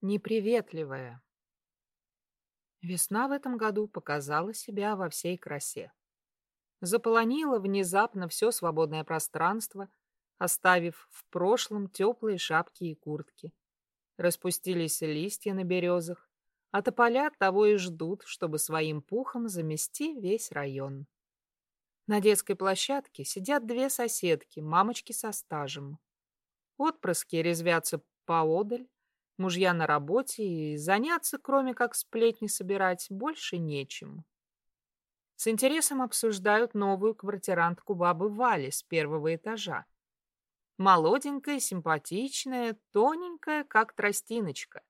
неприветливая. Весна в этом году показала себя во всей красе. Заполонила внезапно все свободное пространство, оставив в прошлом теплые шапки и куртки. Распустились листья на березах, а тополя того и ждут, чтобы своим пухом замести весь район. На детской площадке сидят две соседки, мамочки со стажем. Отпрыски резвятся поодаль, Мужья на работе, и заняться, кроме как сплетни собирать, больше нечем. С интересом обсуждают новую квартирантку бабы Вали с первого этажа. Молоденькая, симпатичная, тоненькая, как тростиночка.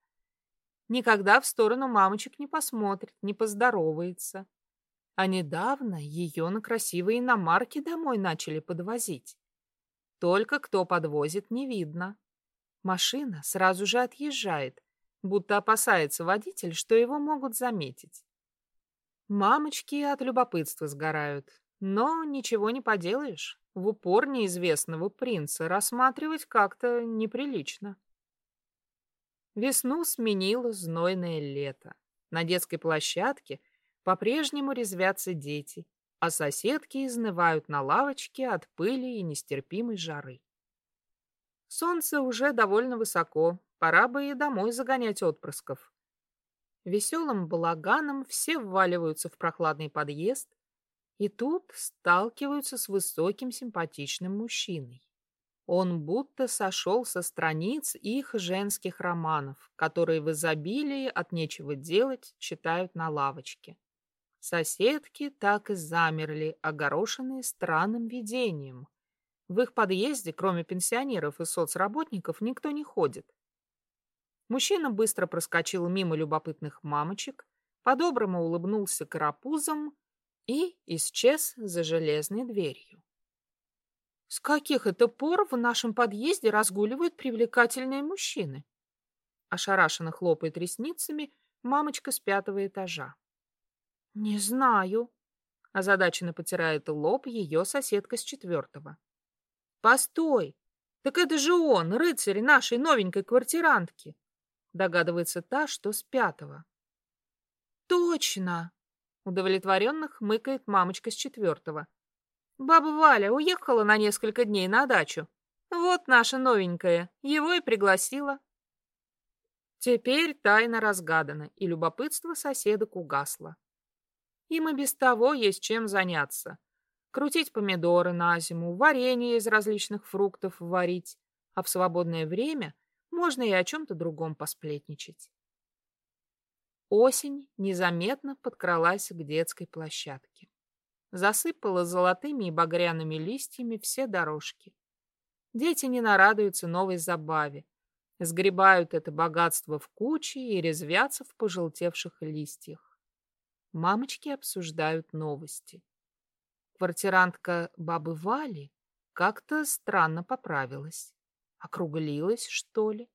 Никогда в сторону мамочек не посмотрит, не поздоровается. А недавно ее на красивые иномарки домой начали подвозить. Только кто подвозит, не видно. Машина сразу же отъезжает, будто опасается водитель, что его могут заметить. Мамочки от любопытства сгорают, но ничего не поделаешь. В упор неизвестного принца рассматривать как-то неприлично. Весну сменило знойное лето. На детской площадке по-прежнему резвятся дети, а соседки изнывают на лавочке от пыли и нестерпимой жары. Солнце уже довольно высоко, пора бы и домой загонять отпрысков. Веселым балаганом все вваливаются в прохладный подъезд, и тут сталкиваются с высоким симпатичным мужчиной. Он будто сошел со страниц их женских романов, которые в изобилии от нечего делать читают на лавочке. Соседки так и замерли, огорошенные странным видением. В их подъезде, кроме пенсионеров и соцработников, никто не ходит. Мужчина быстро проскочил мимо любопытных мамочек, по-доброму улыбнулся карапузом и исчез за железной дверью. С каких это пор в нашем подъезде разгуливают привлекательные мужчины? Ошарашенно хлопает ресницами мамочка с пятого этажа. Не знаю. Озадаченно потирает лоб ее соседка с четвертого. Постой! Так это же он, рыцарь нашей новенькой квартирантки. Догадывается та, что с пятого. Точно! Удовлетворенно хмыкает мамочка с четвертого. Баба Валя уехала на несколько дней на дачу. Вот наша новенькая, его и пригласила. Теперь тайна разгадана, и любопытство соседок угасло. Им и без того есть чем заняться крутить помидоры на зиму, варенье из различных фруктов варить, а в свободное время можно и о чем-то другом посплетничать. Осень незаметно подкралась к детской площадке. Засыпала золотыми и багряными листьями все дорожки. Дети не нарадуются новой забаве, сгребают это богатство в кучи и резвятся в пожелтевших листьях. Мамочки обсуждают новости. Квартирантка бабы Вали как-то странно поправилась. Округлилась, что ли?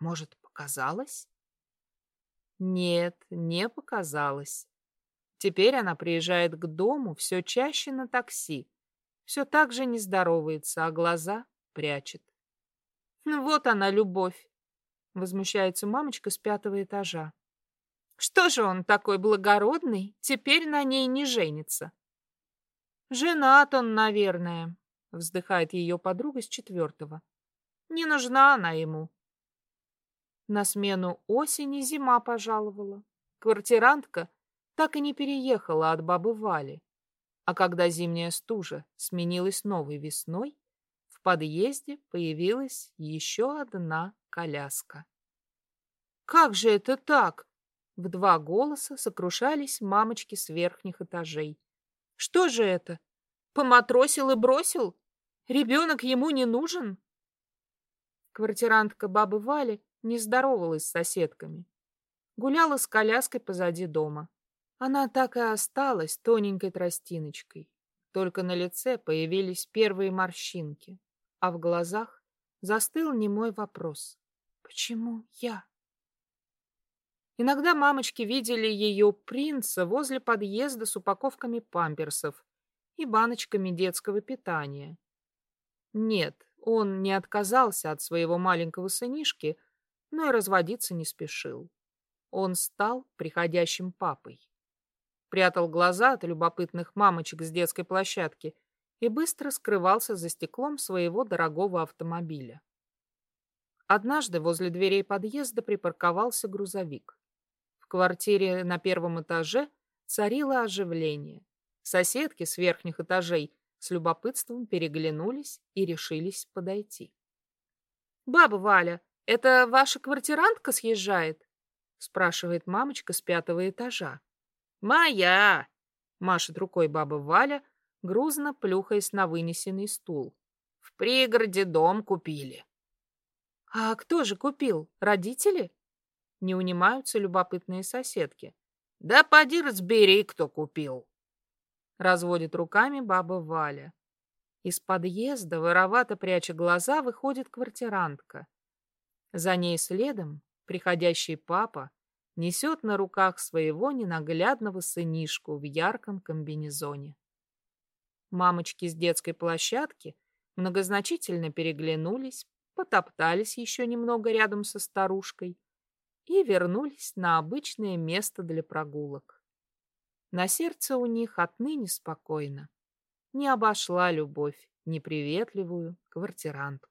Может, показалось? Нет, не показалось. Теперь она приезжает к дому все чаще на такси. Все так же не здоровается, а глаза прячет. Ну вот она, любовь, возмущается мамочка с пятого этажа. Что же он такой благородный, теперь на ней не женится? «Женат он, наверное», — вздыхает ее подруга с четвертого. «Не нужна она ему». На смену осени зима пожаловала. Квартирантка так и не переехала от бабы Вали. А когда зимняя стужа сменилась новой весной, в подъезде появилась еще одна коляска. «Как же это так?» В два голоса сокрушались мамочки с верхних этажей. Что же это? Поматросил и бросил? Ребенок ему не нужен? Квартирантка бабы Вали не здоровалась с соседками. Гуляла с коляской позади дома. Она так и осталась тоненькой тростиночкой. Только на лице появились первые морщинки, а в глазах застыл немой вопрос. Почему я? Иногда мамочки видели ее принца возле подъезда с упаковками памперсов и баночками детского питания. Нет, он не отказался от своего маленького сынишки, но и разводиться не спешил. Он стал приходящим папой. Прятал глаза от любопытных мамочек с детской площадки и быстро скрывался за стеклом своего дорогого автомобиля. Однажды возле дверей подъезда припарковался грузовик. Квартире на первом этаже царило оживление. Соседки с верхних этажей с любопытством переглянулись и решились подойти. «Баба Валя, это ваша квартирантка съезжает?» спрашивает мамочка с пятого этажа. «Моя!» — машет рукой баба Валя, грузно плюхаясь на вынесенный стул. «В пригороде дом купили». «А кто же купил? Родители?» Не унимаются любопытные соседки. «Да поди разбери, кто купил!» Разводит руками баба Валя. Из подъезда, воровато пряча глаза, выходит квартирантка. За ней следом приходящий папа несет на руках своего ненаглядного сынишку в ярком комбинезоне. Мамочки с детской площадки многозначительно переглянулись, потоптались еще немного рядом со старушкой и вернулись на обычное место для прогулок. На сердце у них отныне спокойно. Не обошла любовь неприветливую квартирантку.